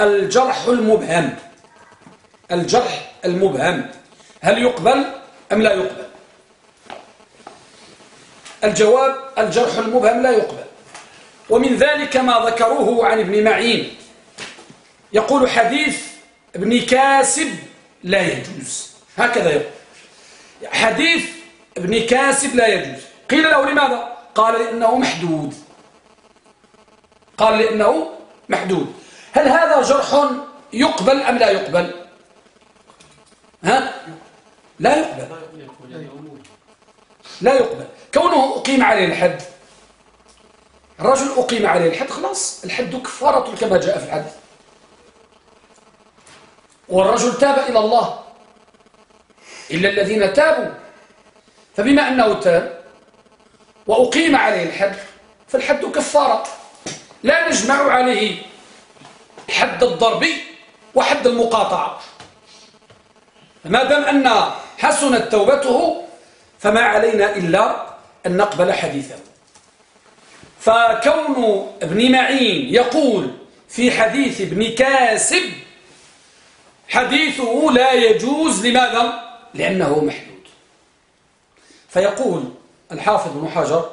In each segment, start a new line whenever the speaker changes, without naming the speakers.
الجرح المبهم. الجرح المبهم. هل يقبل أم لا يقبل؟ الجواب الجرح المبهم لا يقبل. ومن ذلك ما ذكروه عن ابن معين. يقول حديث ابن كاسب لا يجوز. هكذا يقول. حديث ابن كاسب لا يجوز. قيل له لماذا؟ قال لأنه محدود. قال لأنه محدود. هل هذا جرح يقبل أم لا يقبل؟ ها؟ لا يقبل. لا يقبل. كونه أقيم عليه الحد. الرجل أقيم عليه الحد خلاص. الحد كفارة كما جاء في الحديث. والرجل تاب إلى الله. إلا الذين تابوا. فبما أنه تاب وأقيم عليه الحد فالحد كفارة. لا نجمع عليه حد الضرب وحد المقاطعة. ما دام أن حسنت توبته فما علينا إلا أن نقبل حديثه. فكون ابن معين يقول في حديث ابن كاسب حديثه لا يجوز لماذا؟ لأنه محدود. فيقول الحافظ بن حجر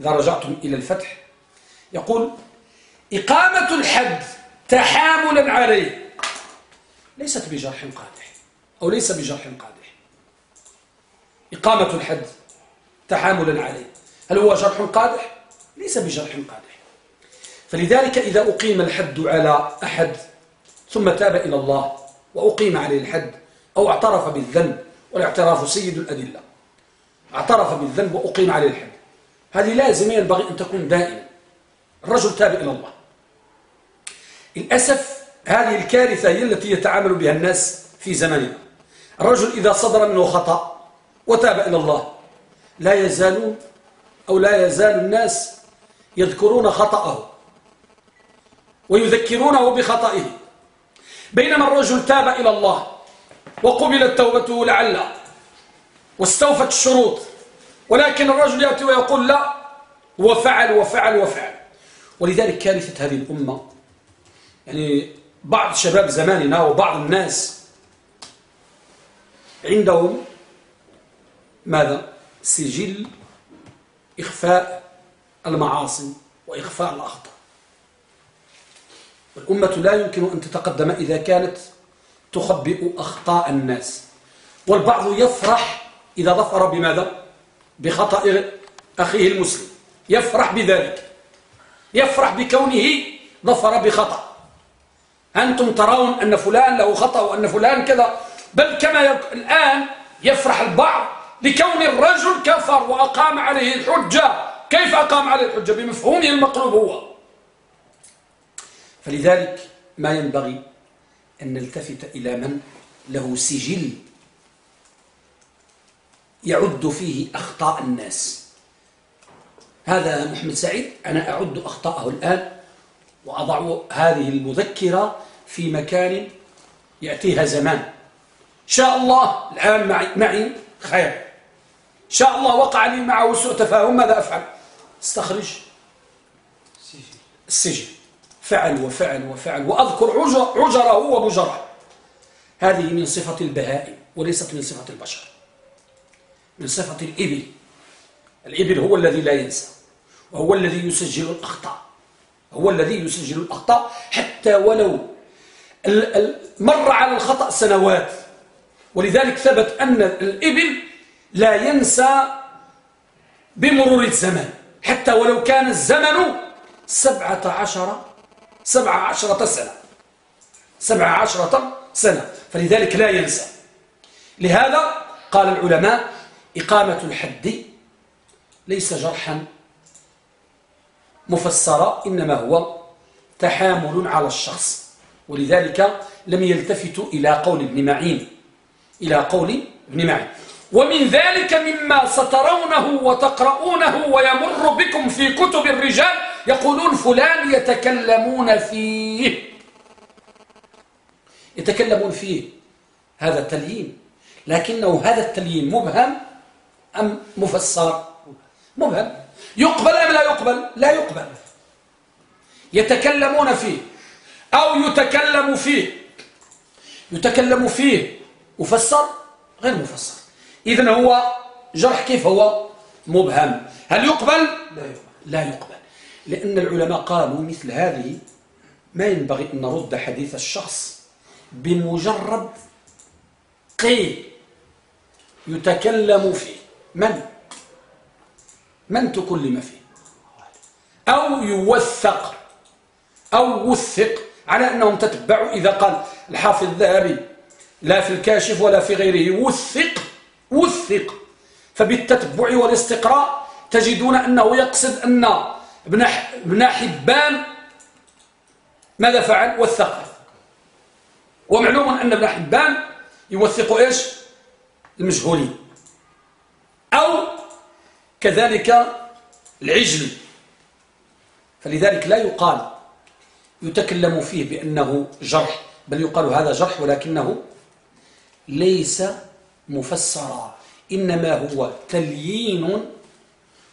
إذا رجعتم إلى الفتح يقول إقامة الحد تحاملا عليه. ليست بجرح قادح أو ليس بجرح قادح. إقامة الحد تحاملا عليه. هل هو جرح قادح؟ ليس بجرح قادح. فلذلك إذا أقيم الحد على أحد ثم تاب إلى الله وأقيم عليه الحد أو اعترف بالذنب والاعتراف سيد الأدلة. اعترف بالذنب وأقيم عليه الحد. هذه لازم ينبغي أن تكون دائما الرجل تاب إلى الله. للأسف هذه الكارثة هي التي يتعامل بها الناس في زماننا الرجل إذا صدر منه خطأ وتاب إلى الله لا يزالون أو لا يزال الناس يذكرون خطأه ويذكرونه بخطئه. بينما الرجل تاب إلى الله وقبلت توبته لعله واستوفت الشروط ولكن الرجل يأتي ويقول لا وفعل وفعل وفعل. ولذلك كارثة هذه الأمة يعني بعض شباب زماننا وبعض الناس عندهم ماذا؟ سجل إخفاء المعاصي وإخفاء الأخطاء. والأمة لا يمكن أن تتقدم إذا كانت تخبئ أخطاء الناس. والبعض يفرح إذا ظفر بماذا؟ بخطأ أخيه المسلم. يفرح بذلك. يفرح بكونه ظفر بخطأ. أنتم ترون أن فلان له خطأ وأن فلان كذا. بل كما يك... الآن يفرح البعض لكون الرجل كفر وأقام عليه الحجة. كيف أقام عليه الحجة؟ بمفهومه المقلوب هو. فلذلك ما ينبغي أن نلتفت إلى من له سجل يعد فيه أخطاء الناس. هذا محمد سعيد أنا أعد أخطاءه الآن. وأضع هذه المذكرة في مكان يأتيها زمان. شاء الله الآن معي, معي خير. شاء الله وقع لي معه سوء تفاهم ماذا أفعل؟ استخرج. السجن. فعل وفعل وفعل. وأذكر عجره وبجره. هذه من صفة البهائم وليست من صفة البشر. من صفة الإبل. الإبل هو الذي لا ينسى. وهو الذي يسجل الأخطاء. هو الذي يسجل الأخطاء حتى ولو مر على الخطأ سنوات. ولذلك ثبت أن الإبل لا ينسى بمرور الزمن حتى ولو كان الزمن سبعة عشر سبعة عشرة سنة. سبعة عشرة سنة. فلذلك لا ينسى. لهذا قال العلماء إقامة الحد ليس جرحا مفسرا إنما هو تحامل على الشخص ولذلك لم يلتفتوا إلى قول ابن معين إلى قول ابن معين. ومن ذلك مما سترونه وتقرؤونه ويمر بكم في كتب الرجال يقولون فلان يتكلمون فيه. يتكلمون فيه. هذا تليين لكنه هذا التليين مبهم أم مفسر؟ مبهم. يقبل أم لا يقبل؟ لا يقبل. يتكلمون فيه. أو يتكلم فيه. يتكلم فيه. مفسر؟ غير مفسر. إذن هو جرح كيف هو؟ مبهم. هل يقبل؟
لا يقبل.
لا يقبل. لأن العلماء قالوا مثل هذه ما ينبغي أن نرد حديث الشخص بمجرد قيل يتكلم فيه. من؟ من تكلم فيه؟ أو يوثق أو وثق على أنهم تتبعوا إذا قال الحافظ الذهبي لا في الكاشف ولا في غيره وثق وثق. فبالتتبع والاستقراء تجدون أنه يقصد أن ابن حبان ماذا فعل؟ وثقه ومعلوم أن ابن حبان يوثق إيش؟ المجهولين. أو كذلك العجل. فلذلك لا يقال يتكلم فيه بأنه جرح بل يقال هذا جرح ولكنه ليس مفسرا إنما هو تليين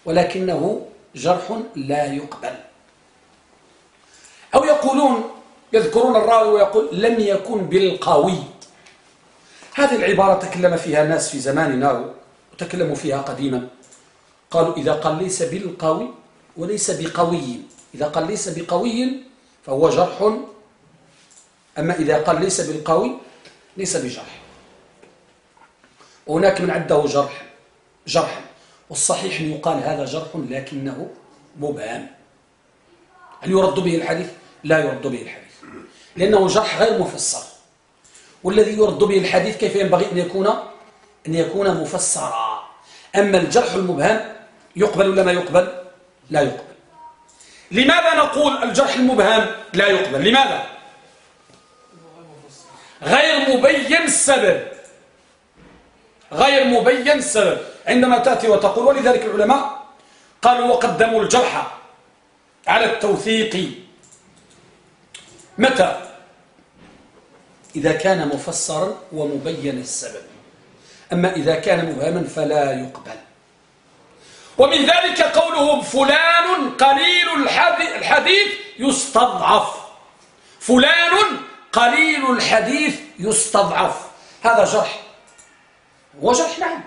ولكنه جرح لا يقبل. أو يقولون يذكرون الراوي ويقول لم يكن بالقوي هذه العبارة تكلم فيها الناس في زماننا وتكلموا فيها قديما. قالوا إذا قال ليس بالقوي وليس بقوي إذا قال ليس بقوي فهو جرح. أما إذا قال ليس بالقوي ليس بجرح. وهناك من عده جرح جرحا والصحيح أن يقال هذا جرح لكنه مبهم. هل يرد به الحديث؟ لا يرد به الحديث. لأنه جرح غير مفسر. والذي يرد به الحديث كيف ينبغي أن يكون؟ أن يكون مفسرا. أما الجرح المبهم يقبل ولا ما يقبل؟ لا يقبل. لماذا نقول الجرح المبهم لا يقبل؟ لماذا؟ غير مبين السبب. غير مبين السبب. عندما تأتي وتقول ولذلك العلماء قالوا وقدموا الجرح على التوثيق. متى؟ إذا كان مفسرا ومبين السبب. أما إذا كان مبهما فلا يقبل. ومن ذلك قولهم فلان قليل الحديث يستضعف. فلان قليل الحديث يستضعف. هذا جرح هو جرح نعم.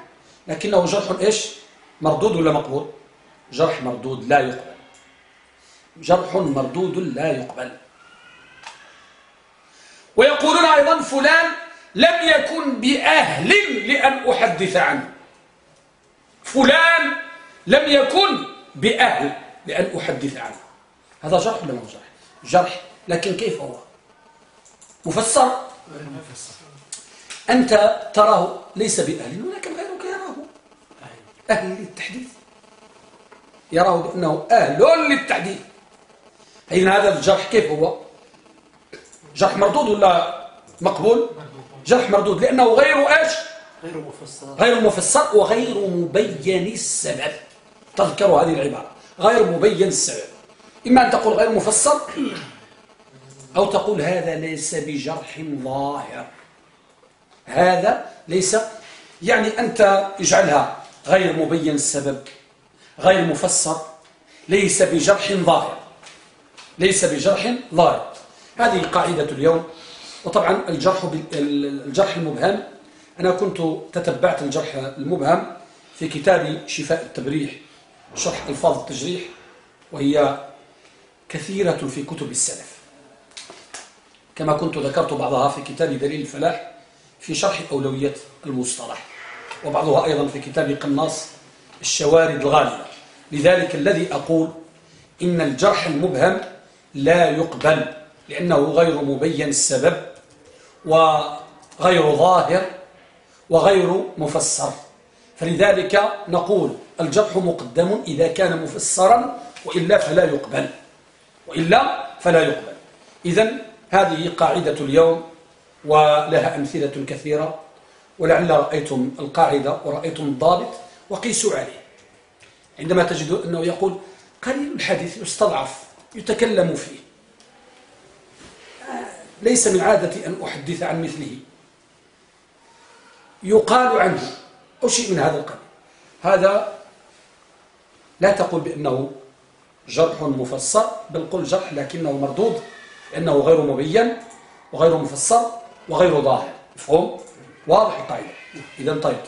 لكنه جرح إيش؟ مردود ولا مقبول؟ جرح مردود لا يقبل. جرح مردود لا يقبل. ويقولون أيضا فلان لم يكن بأهل لأن أحدث عنه. فلان لم يكن بأهل لأن أحدث عنه. هذا جرح ولا مو جرح؟ جرح. لكن كيف هو؟ مفسر؟ أنت تراه ليس بأهل ولكن غيرك يراه. أهل للتحديث. يراه بأنه أهل للتحديث. إذن هذا الجرح؟ كيف هو؟ جرح مردود ولا مقبول؟ جرح مردود. لأنه غير إيش؟
غير مفسر.
غير مفسر وغير مبين السبب. تذكروا هذه العبارة. غير مبين السبب. إما أن تقول غير مفسر أو تقول هذا ليس بجرح ظاهر. هذا ليس يعني أنت اجعلها غير مبين السبب غير مفسر ليس بجرح ظاهر. ليس بجرح ظاهر. هذه قاعدة اليوم. وطبعا الجرح الجرح المبهم. أنا كنت تتبعت الجرح المبهم في كتاب شفاء التبريح. شرح ألفاظ التجريح وهي كثيرة في كتب السلف. كما كنت ذكرت بعضها في كتاب دليل الفلاح في شرح أولوية المصطلح وبعضها أيضا في كتاب قناص الشوارد الغالية. لذلك الذي أقول إن الجرح المبهم لا يقبل لأنه غير مبين السبب وغير ظاهر وغير مفسر. فلذلك نقول الجرح مقدم إذا كان مفسرا وإلا فلا يقبل. وإلا فلا يقبل. إذا هذه قاعدة اليوم ولها أمثلة كثيرة. ولعل رأيتم القاعدة ورأيتم الضابط وقيسوا عليه. عندما تجد أنه يقول قليل الحديث يستضعف يتكلم فيه. ليس من عادتي أن أحدث عن مثله. يقال عنه أو شيء من هذا القبيل. هذا لا تقول بأنه جرح مفسر بل قل جرح لكنه مردود لأنه غير مبين وغير مفسر وغير ظاهر. مفهوم؟ واضح القاعدة. إذا طيب.